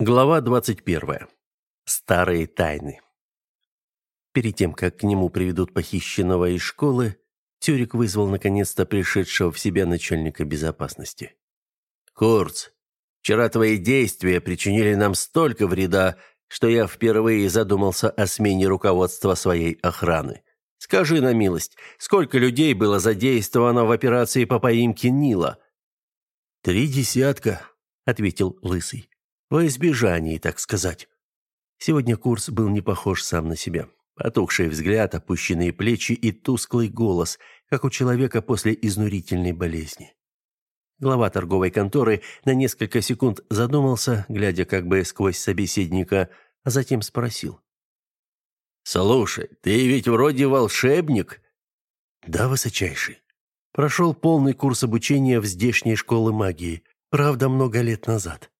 Глава 21. Старые тайны. Перед тем, как к нему приведут похищенного из школы, Тюрик вызвал наконец-то пришедшего в себя начальника безопасности. «Курц, вчера твои действия причинили нам столько вреда, что я впервые задумался о смене руководства своей охраны. Скажи на милость, сколько людей было задействовано в операции по поимке Нила?» «Три десятка», — ответил Лысый. Во избежании, так сказать. Сегодня курс был не похож сам на себя. Потухший взгляд, опущенные плечи и тусклый голос, как у человека после изнурительной болезни. Глава торговой конторы на несколько секунд задумался, глядя как бы сквозь собеседника, а затем спросил. «Слушай, ты ведь вроде волшебник?» «Да, высочайший. Прошел полный курс обучения в здешней школе магии, правда, много лет назад.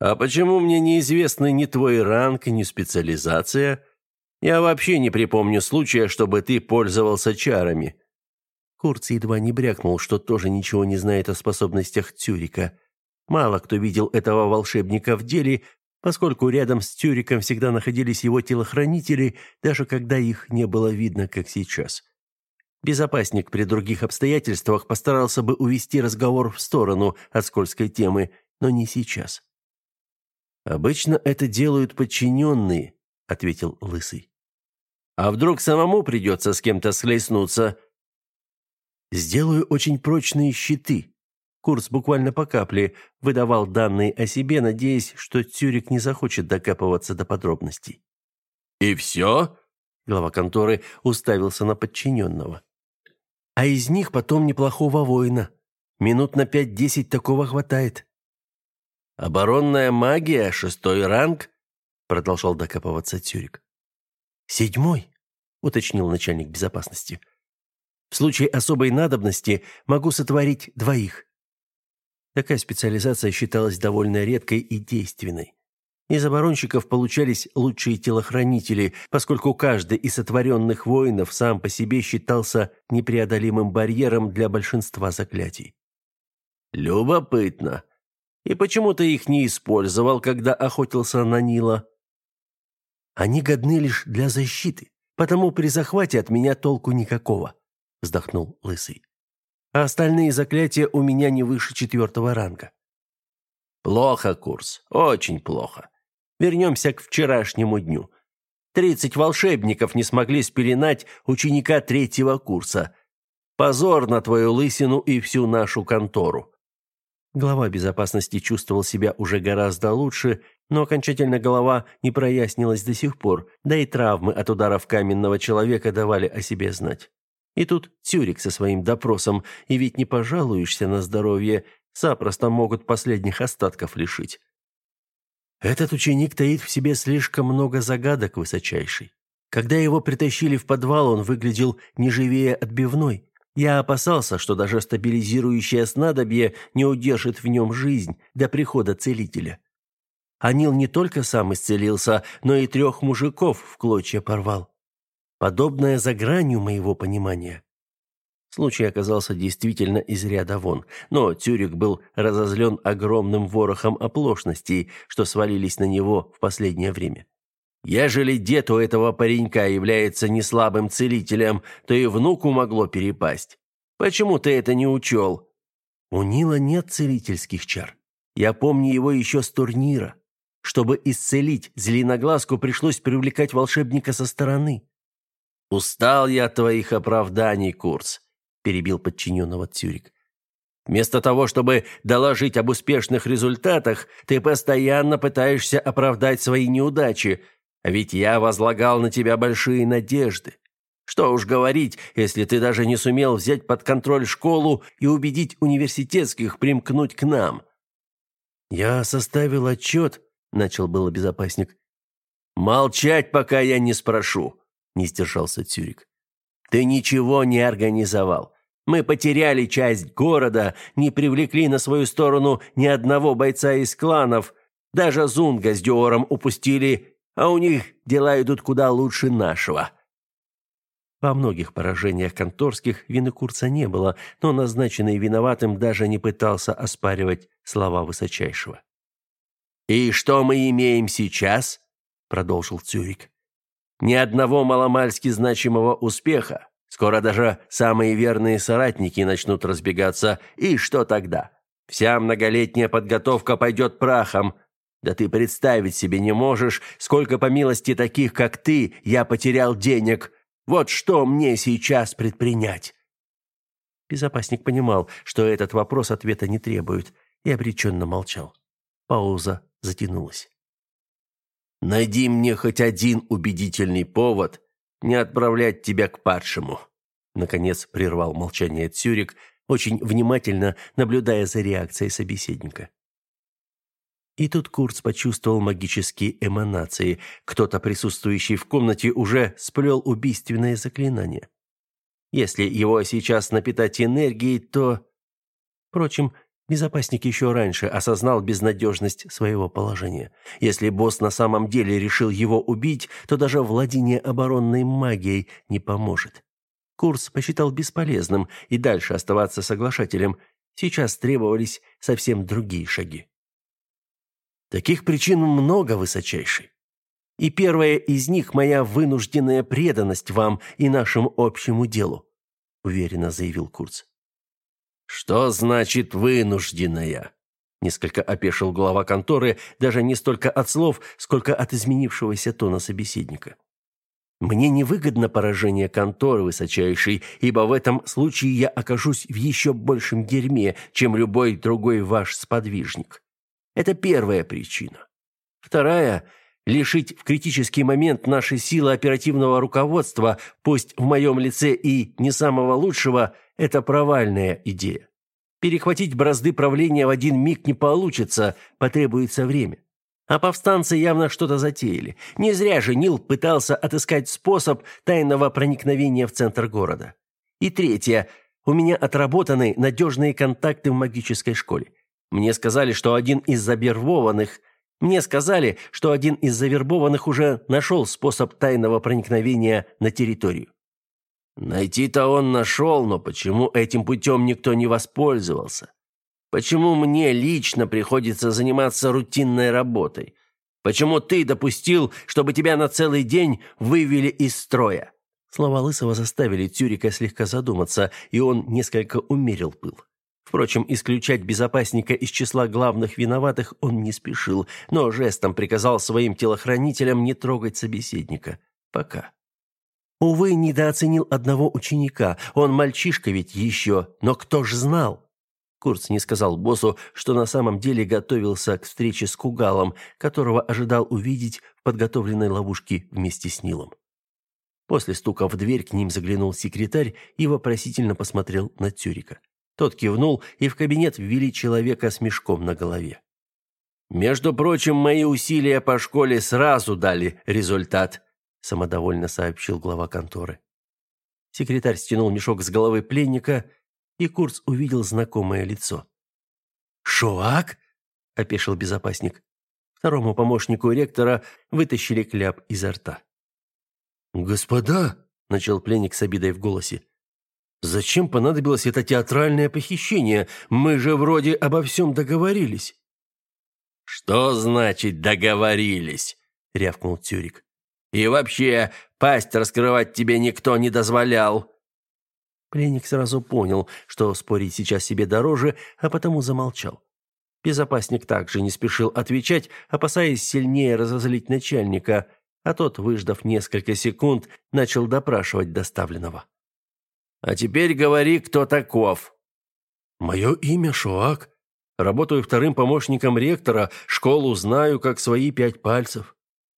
А почему мне неизвестны ни твой ранг, ни специализация? Я вообще не припомню случая, чтобы ты пользовался чарами. Курц едва не брякнул, что тоже ничего не знает о способностях Тюрика. Мало кто видел этого волшебника в деле, поскольку рядом с Тюриком всегда находились его телохранители, даже когда их не было видно, как сейчас. Безопасник при других обстоятельствах постарался бы увести разговор в сторону от скользкой темы, но не сейчас. Обычно это делают подчиненные», — ответил Лысый. «А вдруг самому придется с кем-то схлестнуться?» «Сделаю очень прочные щиты». Курс буквально по капле выдавал данные о себе, надеясь, что Тюрик не захочет докапываться до подробностей. «И все?» Глава конторы уставился на подчиненного. «А из них потом неплохого воина. Минут на пять-десять такого хватает». «Оборонная магия, шестой ранг?» Продолжал докапываться Тюрик. «Седьмой», — уточнил начальник безопасности. «В случае особой надобности могу сотворить двоих». Такая специализация считалась довольно редкой и действенной. Из оборонщиков получались лучшие телохранители, поскольку каждый из сотворенных воинов сам по себе считался непреодолимым барьером для большинства заклятий. «Любопытно», и почему ты их не использовал, когда охотился на Нила? Они годны лишь для защиты, потому при захвате от меня толку никакого, вздохнул лысый. А остальные заклятия у меня не выше четвертого ранга. Плохо, курс, очень плохо. Вернемся к вчерашнему дню. Тридцать волшебников не смогли спеленать ученика третьего курса. Позор на твою лысину и всю нашу контору. Глава безопасности чувствовал себя уже гораздо лучше, но окончательно голова не прояснилась до сих пор, да и травмы от ударов каменного человека давали о себе знать. И тут Тюрик со своим допросом, и ведь не пожалуешься на здоровье, запросто могут последних остатков лишить. Этот ученик таит в себе слишком много загадок высочайший. Когда его притащили в подвал, он выглядел не живее отбивной. Я опасался, что даже стабилизирующее снадобье не удержит в нем жизнь до прихода целителя. Анил не только сам исцелился, но и трех мужиков в клочья порвал. Подобное за гранью моего понимания. Случай оказался действительно из ряда вон, но Тюрик был разозлен огромным ворохом оплошностей, что свалились на него в последнее время. Ежели дед у этого паренька является не слабым целителем, то и внуку могло перепасть. Почему ты это не учел?» «У Нила нет целительских чар. Я помню его еще с турнира. Чтобы исцелить зеленоглазку, пришлось привлекать волшебника со стороны». «Устал я от твоих оправданий, Курс», — перебил подчиненного Цюрик. «Вместо того, чтобы доложить об успешных результатах, ты постоянно пытаешься оправдать свои неудачи, ведь я возлагал на тебя большие надежды. Что уж говорить, если ты даже не сумел взять под контроль школу и убедить университетских примкнуть к нам. Я составил отчет, начал было безопасник. Молчать, пока я не спрошу, не сдержался Цюрик. Ты ничего не организовал. Мы потеряли часть города, не привлекли на свою сторону ни одного бойца из кланов. Даже Зунга с Диором упустили а у них дела идут куда лучше нашего». Во многих поражениях конторских вины Курца не было, но назначенный виноватым даже не пытался оспаривать слова высочайшего. «И что мы имеем сейчас?» — продолжил Цюрик. «Ни одного маломальски значимого успеха. Скоро даже самые верные соратники начнут разбегаться. И что тогда? Вся многолетняя подготовка пойдет прахом. Да ты представить себе не можешь, сколько по милости таких, как ты, я потерял денег. Вот что мне сейчас предпринять?» Безопасник понимал, что этот вопрос ответа не требует, и обреченно молчал. Пауза затянулась. «Найди мне хоть один убедительный повод не отправлять тебя к падшему», наконец прервал молчание Цюрик, очень внимательно наблюдая за реакцией собеседника. И тут Курц почувствовал магические эманации. Кто-то, присутствующий в комнате, уже сплел убийственное заклинание. Если его сейчас напитать энергией, то... Впрочем, Безопасник еще раньше осознал безнадежность своего положения. Если босс на самом деле решил его убить, то даже владение оборонной магией не поможет. Курс посчитал бесполезным и дальше оставаться соглашателем. Сейчас требовались совсем другие шаги. Таких причин много, высочайший. И первая из них моя вынужденная преданность вам и нашему общему делу, уверенно заявил Курц. Что значит вынужденная? Несколько опешил глава конторы, даже не столько от слов, сколько от изменившегося тона собеседника. Мне невыгодно поражение конторы высочайшей, ибо в этом случае я окажусь в еще большем дерьме, чем любой другой ваш сподвижник. Это первая причина. Вторая лишить в критический момент нашей силы оперативного руководства, пусть в моем лице и не самого лучшего, это провальная идея. Перехватить бразды правления в один миг не получится, потребуется время. А повстанцы явно что-то затеяли. Не зря же Нил пытался отыскать способ тайного проникновения в центр города. И третье. У меня отработаны надежные контакты в магической школе. Мне сказали, что один из завербованных мне сказали, что один из завербованных уже нашел способ тайного проникновения на территорию. Найти-то он нашел, но почему этим путем никто не воспользовался? Почему мне лично приходится заниматься рутинной работой? Почему ты допустил, чтобы тебя на целый день вывели из строя? Слова Лысого заставили Тюрика слегка задуматься, и он несколько умерил пыл. Впрочем, исключать безопасника из числа главных виноватых он не спешил, но жестом приказал своим телохранителям не трогать собеседника. Пока. Увы, недооценил одного ученика. Он мальчишка ведь еще, но кто ж знал? Курц не сказал боссу, что на самом деле готовился к встрече с Кугалом, которого ожидал увидеть в подготовленной ловушке вместе с Нилом. После стука в дверь к ним заглянул секретарь и вопросительно посмотрел на Тюрика. Тот кивнул, и в кабинет ввели человека с мешком на голове. «Между прочим, мои усилия по школе сразу дали результат», самодовольно сообщил глава конторы. Секретарь стянул мешок с головы пленника, и Курц увидел знакомое лицо. «Шоак?» – опешил безопасник. Второму помощнику ректора вытащили кляп изо рта. «Господа!» – начал пленник с обидой в голосе. Зачем понадобилось это театральное похищение? Мы же вроде обо всем договорились. Что значит договорились? рявкнул Тюрик. И вообще, пасть раскрывать тебе никто не дозволял. Пленник сразу понял, что спорить сейчас себе дороже, а потому замолчал. Безопасник также не спешил отвечать, опасаясь сильнее разозлить начальника, а тот, выждав несколько секунд, начал допрашивать доставленного. А теперь говори, кто таков. Мое имя Шоак. Работаю вторым помощником ректора, школу знаю как свои пять пальцев.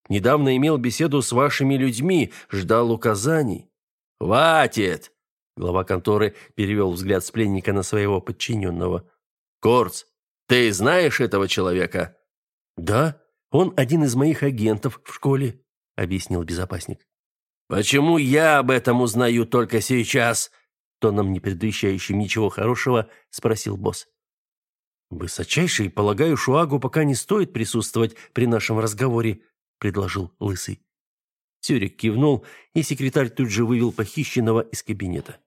Недавно имел беседу с вашими людьми, ждал указаний. Хватит. Глава конторы перевел взгляд с пленника на своего подчиненного. Корц, ты знаешь этого человека? Да, он один из моих агентов в школе, объяснил безопасник. «Почему я об этом узнаю только сейчас?» Тоном, не предвещающим ничего хорошего, спросил босс. «Высочайший, полагаю, Шуагу пока не стоит присутствовать при нашем разговоре», предложил Лысый. Цюрик кивнул, и секретарь тут же вывел похищенного из кабинета.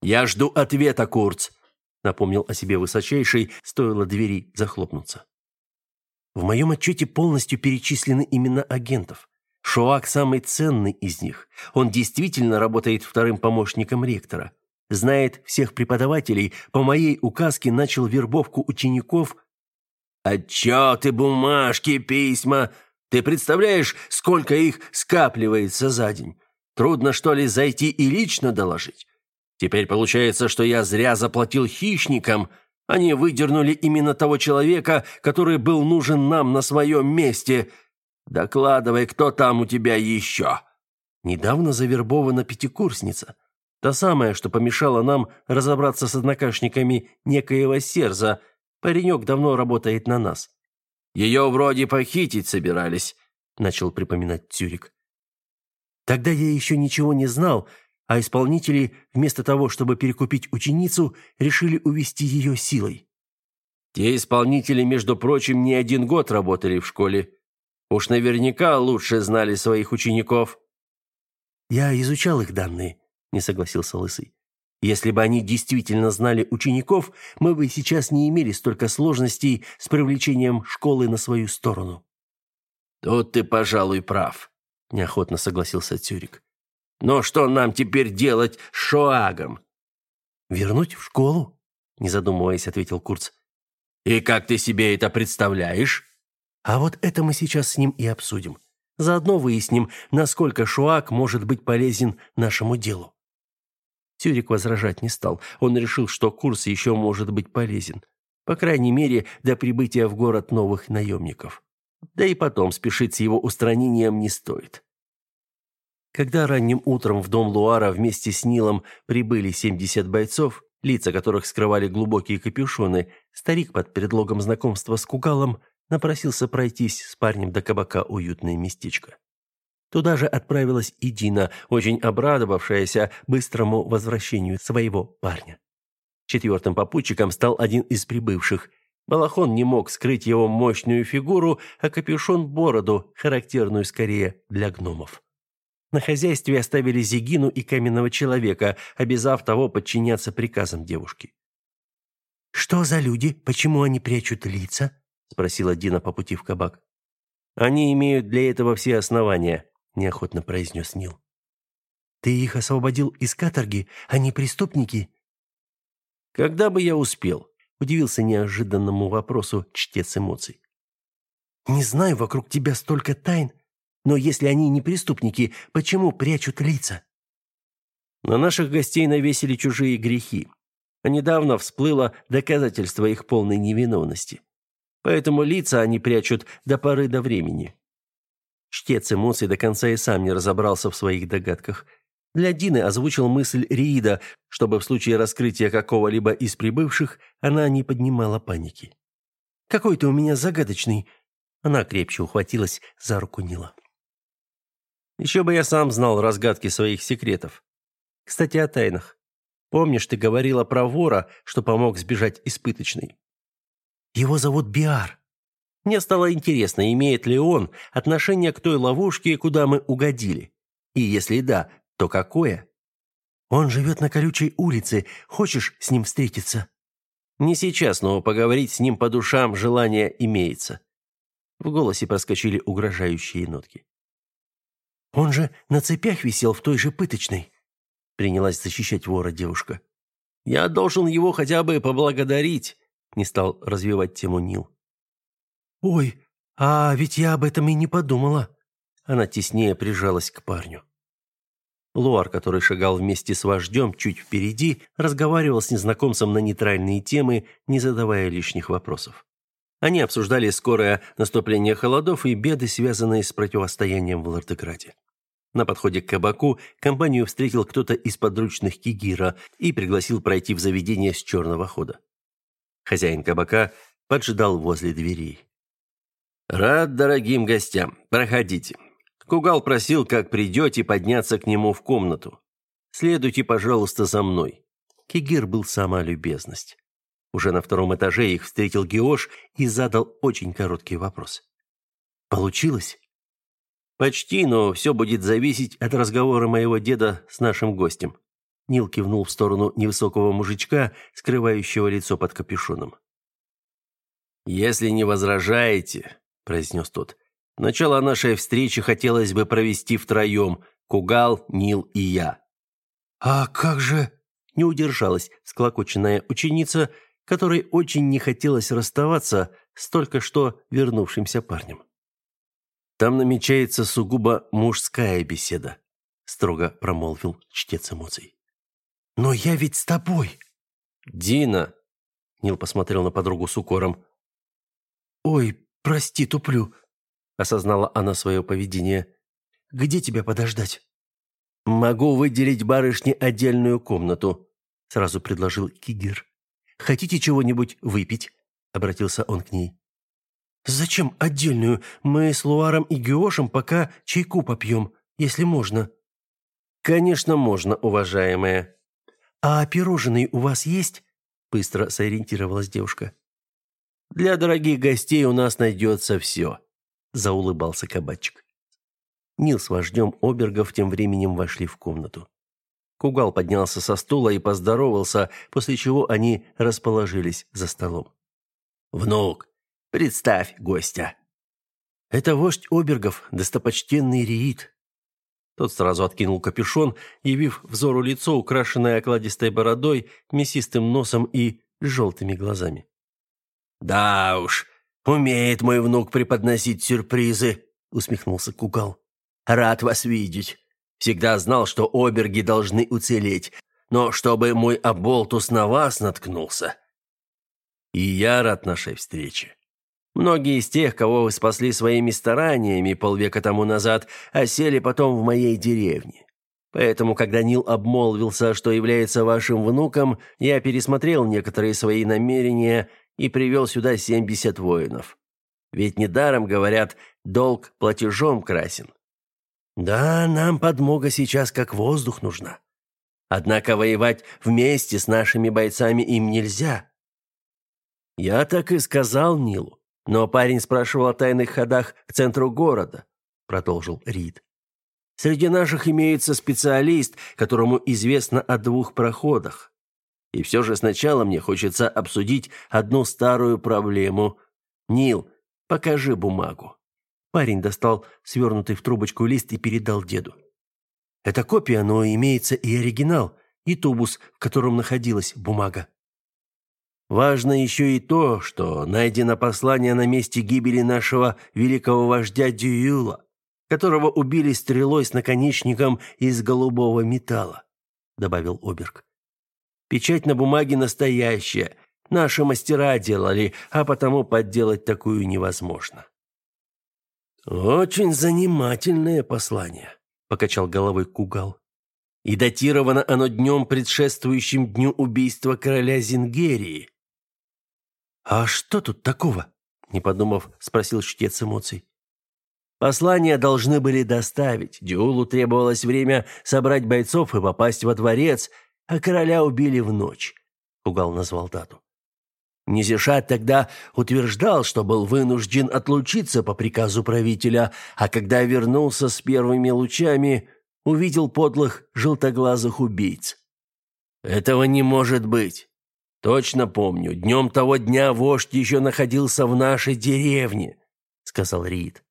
«Я жду ответа, Курц», напомнил о себе Высочайший, стоило двери захлопнуться. В моем отчете полностью перечислены имена агентов. Шоак самый ценный из них. Он действительно работает вторым помощником ректора. Знает всех преподавателей, по моей указке начал вербовку учеников. Отчеты, бумажки, письма. Ты представляешь, сколько их скапливается за день? Трудно, что ли, зайти и лично доложить? Теперь получается, что я зря заплатил хищникам – они выдернули именно того человека, который был нужен нам на своем месте. Докладывай, кто там у тебя еще?» Недавно завербована пятикурсница. Та самая, что помешала нам разобраться с однокашниками некоего Серза. Паренек давно работает на нас. «Ее вроде похитить собирались», — начал припоминать Тюрик. Тогда я еще ничего не знал, а исполнители, вместо того, чтобы перекупить ученицу, решили увести ее силой. Те исполнители, между прочим, не один год работали в школе. Уж наверняка лучше знали своих учеников. Я изучал их данные, не согласился Лысый. Если бы они действительно знали учеников, мы бы сейчас не имели столько сложностей с привлечением школы на свою сторону. Тут ты, пожалуй, прав, неохотно согласился Тюрик. Но что нам теперь делать с Шоагом? Вернуть в школу? Не задумываясь, ответил Курц. И как ты себе это представляешь? А вот это мы сейчас с ним и обсудим. Заодно выясним, насколько Шоаг может быть полезен нашему делу. Тюрик возражать не стал. Он решил, что курс еще может быть полезен. По крайней мере, до прибытия в город новых наемников. Да и потом спешить с его устранением не стоит. Когда ранним утром в дом Луара вместе с Нилом прибыли 70 бойцов, лица которых скрывали глубокие капюшоны, старик под предлогом знакомства с Кугалом напросился пройтись с парнем до кабака уютное местечко. Туда же отправилась и Дина, очень обрадовавшаяся быстрому возвращению своего парня. Четвертым попутчиком стал один из прибывших. Балахон не мог скрыть его мощную фигуру, а капюшон – бороду, характерную скорее для гномов. На хозяйстве оставили Зигину и каменного человека, обязав того подчиняться приказам девушки. «Что за люди? Почему они прячут лица?» – спросила Дина по пути в кабак. «Они имеют для этого все основания», – неохотно произнес Нил. «Ты их освободил из каторги? Они преступники?» «Когда бы я успел?» – удивился неожиданному вопросу чтец эмоций. «Не знаю, вокруг тебя столько тайн. Но если они не преступники, почему прячут лица? На наших гостей навесили чужие грехи. А недавно всплыло доказательство их полной невиновности. Поэтому лица они прячут до поры до времени. Чтец эмоций до конца и сам не разобрался в своих догадках. Для Дины озвучил мысль Риида, чтобы в случае раскрытия какого-либо из прибывших она не поднимала паники. «Какой ты у меня загадочный!» Она крепче ухватилась за руку Нила. Еще бы я сам знал разгадки своих секретов. Кстати, о тайнах. Помнишь, ты говорила про вора, что помог сбежать испыточный? Его зовут Биар. Мне стало интересно, имеет ли он отношение к той ловушке, куда мы угодили. И если да, то какое? Он живет на колючей улице. Хочешь с ним встретиться? Не сейчас, но поговорить с ним по душам желание имеется. В голосе проскочили угрожающие нотки. Он же на цепях висел в той же пыточной. Принялась защищать вора девушка. Я должен его хотя бы поблагодарить, не стал развивать тему Нил. Ой, а ведь я об этом и не подумала. Она теснее прижалась к парню. Луар, который шагал вместе с вождем чуть впереди, разговаривал с незнакомцем на нейтральные темы, не задавая лишних вопросов. Они обсуждали скорое наступление холодов и беды, связанные с противостоянием в Лордеграде. На подходе к кабаку компанию встретил кто-то из подручных Кигира и пригласил пройти в заведение с черного хода. Хозяин кабака поджидал возле дверей. «Рад дорогим гостям. Проходите. Кугал просил, как придете, подняться к нему в комнату. Следуйте, пожалуйста, за мной». Кигир был сама любезность. Уже на втором этаже их встретил Геош и задал очень короткий вопрос. «Получилось?» «Почти, но все будет зависеть от разговора моего деда с нашим гостем». Нил кивнул в сторону невысокого мужичка, скрывающего лицо под капюшоном. «Если не возражаете, произнес тот. «Начало нашей встречи хотелось бы провести втроем. Кугал, Нил и я». «А как же...» — не удержалась склокоченная ученица, которой очень не хотелось расставаться с только что вернувшимся парнем. «Там намечается сугубо мужская беседа», — строго промолвил чтец эмоций. «Но я ведь с тобой!» «Дина!» — Нил посмотрел на подругу с укором. «Ой, прости, туплю», — осознала она свое поведение. «Где тебя подождать?» «Могу выделить барышне отдельную комнату», — сразу предложил Кигир. «Хотите чего-нибудь выпить?» — обратился он к ней. «Зачем отдельную? Мы с Луаром и Геошем пока чайку попьем, если можно». «Конечно, можно, уважаемая». «А пирожные у вас есть?» — быстро сориентировалась девушка. «Для дорогих гостей у нас найдется все», — заулыбался кабачик. Нил с вождем Обергов тем временем вошли в комнату. Кугал поднялся со стула и поздоровался, после чего они расположились за столом. «Внук, представь гостя». «Это вождь Обергов, достопочтенный Риит». Тот сразу откинул капюшон, явив взору лицо, украшенное окладистой бородой, мясистым носом и желтыми глазами. «Да уж, умеет мой внук преподносить сюрпризы», — усмехнулся Кукол. «Рад вас видеть. Всегда знал, что оберги должны уцелеть, но чтобы мой оболтус на вас наткнулся». «И я рад нашей встрече. Многие из тех, кого вы спасли своими стараниями полвека тому назад, осели потом в моей деревне. Поэтому, когда Нил обмолвился, что является вашим внуком, я пересмотрел некоторые свои намерения и привел сюда семьдесят воинов. Ведь недаром говорят, долг платежом красен. Да, нам подмога сейчас как воздух нужна. Однако воевать вместе с нашими бойцами им нельзя. Я так и сказал Нилу, но парень спрашивал о тайных ходах к центру города, продолжил Рид. Среди наших имеется специалист, которому известно о двух проходах. И все же сначала мне хочется обсудить одну старую проблему. Нил, покажи бумагу. Парень достал свернутый в трубочку лист и передал деду. Это копия, но имеется и оригинал, и тубус, в котором находилась бумага. Важно еще и то, что найдено послание на месте гибели нашего великого вождя Дююла, которого убили стрелой с наконечником из голубого металла, добавил Оберг. Печать на бумаге настоящая. Наши мастера делали, а потому подделать такую невозможно. Очень занимательное послание, покачал головой Кугал. И датировано оно днем, предшествующим дню убийства короля Зингерии. А что тут такого? не подумав, спросил чтец эмоций. Послание должны были доставить. Дюлу требовалось время собрать бойцов и попасть во дворец, а короля убили в ночь. Кугал назвал дату. Низишат тогда утверждал, что был вынужден отлучиться по приказу правителя, а когда вернулся с первыми лучами, увидел подлых желтоглазых убийц. Этого не может быть. Точно помню, днем того дня вождь еще находился в нашей деревне, сказал Рид.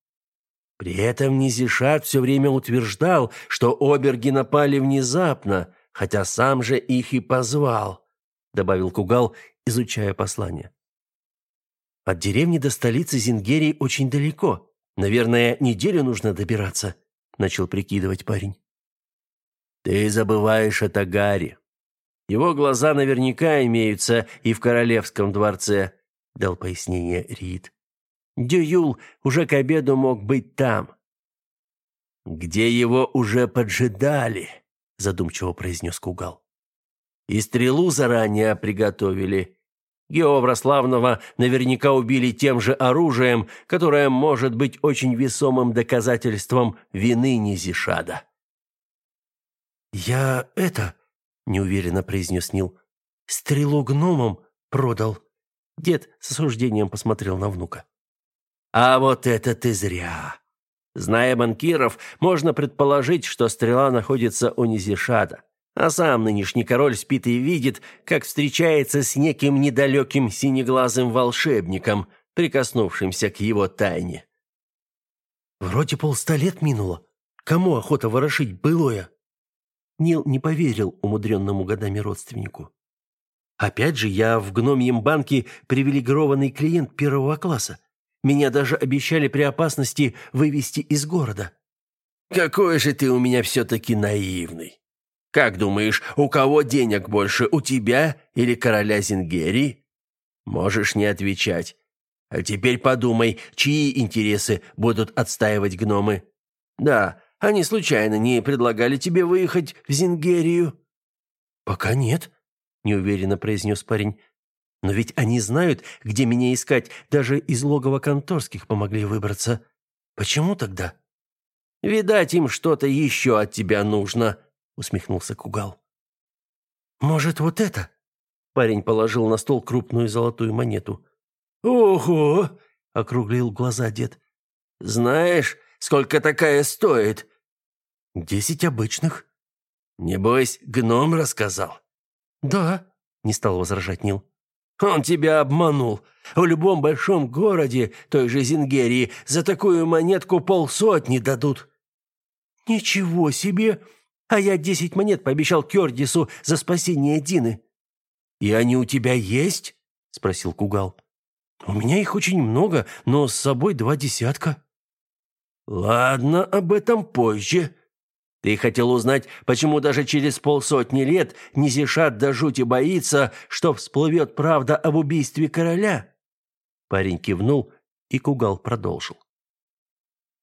При этом Низишат все время утверждал, что оберги напали внезапно, хотя сам же их и позвал», — добавил Кугал, изучая послание. «От деревни до столицы Зингерии очень далеко. Наверное, неделю нужно добираться», — начал прикидывать парень. «Ты забываешь о Тагаре. Его глаза наверняка имеются и в королевском дворце», — дал пояснение Рид. «Дююл уже к обеду мог быть там». «Где его уже поджидали», задумчиво произнес Кугал. И стрелу заранее приготовили. Геоврославного наверняка убили тем же оружием, которое может быть очень весомым доказательством вины Низишада. «Я это...» — неуверенно произнес Нил. «Стрелу гномам продал». Дед с осуждением посмотрел на внука. «А вот это ты зря!» Зная банкиров, можно предположить, что стрела находится у Низишада. А сам нынешний король спит и видит, как встречается с неким недалеким синеглазым волшебником, прикоснувшимся к его тайне. Вроде полста лет минуло. Кому охота ворошить былое? Нил не поверил умудренному годами родственнику. Опять же, я в гномьем банке привилегированный клиент первого класса. Меня даже обещали при опасности вывести из города. Какой же ты у меня все-таки наивный. Как думаешь, у кого денег больше, у тебя или короля Зингерии? Можешь не отвечать. А теперь подумай, чьи интересы будут отстаивать гномы. Да, они случайно не предлагали тебе выехать в Зингерию? Пока нет, неуверенно произнес парень. Но ведь они знают, где меня искать, даже из логова конторских помогли выбраться. Почему тогда? Видать, им что-то еще от тебя нужно, усмехнулся Кугал. Может, вот это? Парень положил на стол крупную золотую монету. Ого, округлил глаза дед. Знаешь, сколько такая стоит? Десять обычных. Небось, гном рассказал. «Да», — не стал возражать Нил. «Он тебя обманул. В любом большом городе, той же Зингерии, за такую монетку полсотни дадут». «Ничего себе! А я десять монет пообещал Кёрдису за спасение Дины». «И они у тебя есть?» — спросил Кугал. «У меня их очень много, но с собой два десятка». «Ладно, об этом позже», ты хотел узнать, почему даже через полсотни лет Низишат до жути боится, что всплывет правда об убийстве короля?» Парень кивнул, и Кугал продолжил.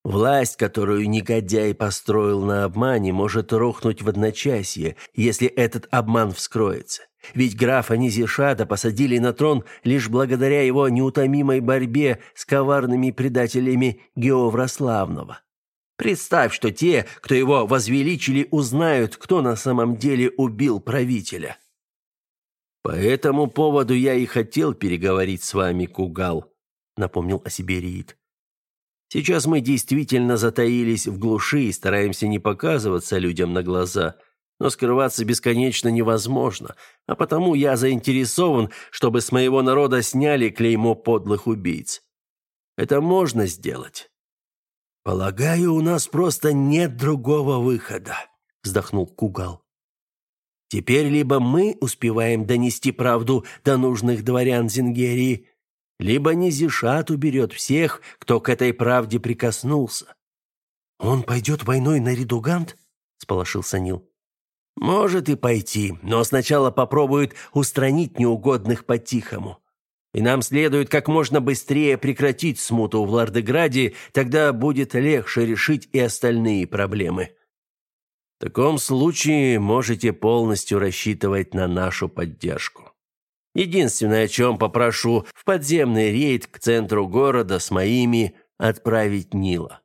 Власть, которую негодяй построил на обмане, может рухнуть в одночасье, если этот обман вскроется. Ведь графа Низишада посадили на трон лишь благодаря его неутомимой борьбе с коварными предателями Геовра Славного. Представь, что те, кто его возвеличили, узнают, кто на самом деле убил правителя. По этому поводу я и хотел переговорить с вами, Кугал, напомнил о себе Риит. Сейчас мы действительно затаились в глуши и стараемся не показываться людям на глаза, но скрываться бесконечно невозможно, а потому я заинтересован, чтобы с моего народа сняли клеймо подлых убийц. Это можно сделать. «Полагаю, у нас просто нет другого выхода», — вздохнул Кугал. «Теперь либо мы успеваем донести правду до нужных дворян Зингерии, либо Низишат уберет всех, кто к этой правде прикоснулся». «Он пойдет войной на Редугант?» — сполошился Нил. «Может и пойти, но сначала попробует устранить неугодных по-тихому и нам следует как можно быстрее прекратить смуту в Лардеграде, тогда будет легче решить и остальные проблемы. В таком случае можете полностью рассчитывать на нашу поддержку. Единственное, о чем попрошу, в подземный рейд к центру города с моими отправить Нила.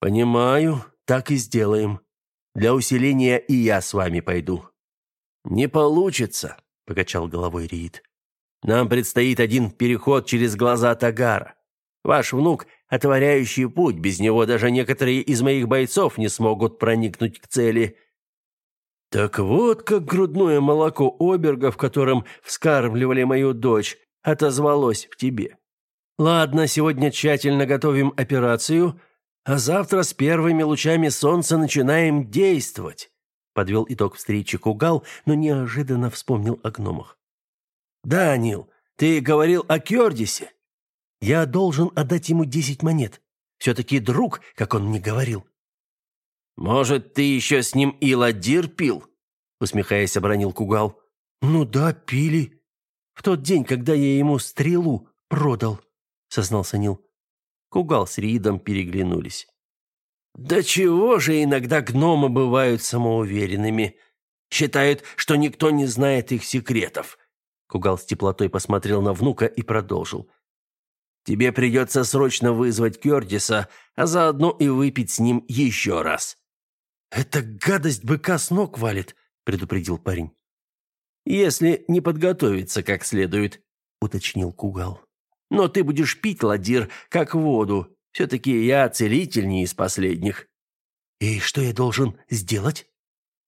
Понимаю, так и сделаем. Для усиления и я с вами пойду. Не получится, покачал головой Рид. Нам предстоит один переход через глаза Тагара. Ваш внук – отворяющий путь, без него даже некоторые из моих бойцов не смогут проникнуть к цели. Так вот, как грудное молоко оберга, в котором вскармливали мою дочь, отозвалось в тебе. Ладно, сегодня тщательно готовим операцию, а завтра с первыми лучами солнца начинаем действовать. Подвел итог встречи Кугал, но неожиданно вспомнил о гномах. «Да, Нил, ты говорил о Кёрдисе. Я должен отдать ему десять монет. Все-таки друг, как он мне говорил». «Может, ты еще с ним и ладир пил?» усмехаясь, обронил Кугал. «Ну да, пили. В тот день, когда я ему стрелу продал», сознался Нил. Кугал с Ридом переглянулись. «Да чего же иногда гномы бывают самоуверенными? Считают, что никто не знает их секретов. Кугал с теплотой посмотрел на внука и продолжил. «Тебе придется срочно вызвать Кёрдиса, а заодно и выпить с ним еще раз». «Эта гадость быка с ног валит», — предупредил парень. «Если не подготовиться как следует», — уточнил Кугал. «Но ты будешь пить, ладир, как воду. Все-таки я целитель не из последних». «И что я должен сделать?»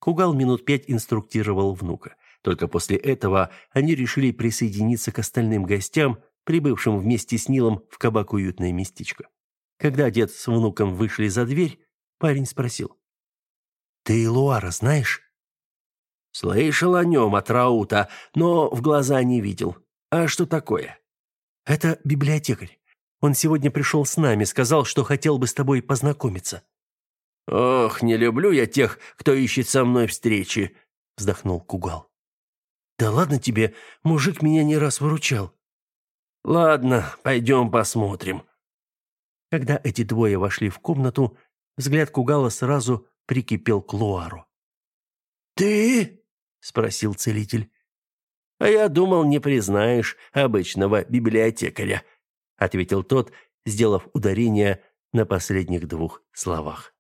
Кугал минут пять инструктировал внука. Только после этого они решили присоединиться к остальным гостям, прибывшим вместе с Нилом в кабак «Уютное местечко». Когда дед с внуком вышли за дверь, парень спросил. «Ты Луара знаешь?» «Слышал о нем от Раута, но в глаза не видел. А что такое?» «Это библиотекарь. Он сегодня пришел с нами, сказал, что хотел бы с тобой познакомиться». «Ох, не люблю я тех, кто ищет со мной встречи», — вздохнул Кугал. «Да ладно тебе, мужик меня не раз выручал». «Ладно, пойдем посмотрим». Когда эти двое вошли в комнату, взгляд Кугала сразу прикипел к Луару. «Ты?» — спросил целитель. «А я думал, не признаешь обычного библиотекаря», — ответил тот, сделав ударение на последних двух словах.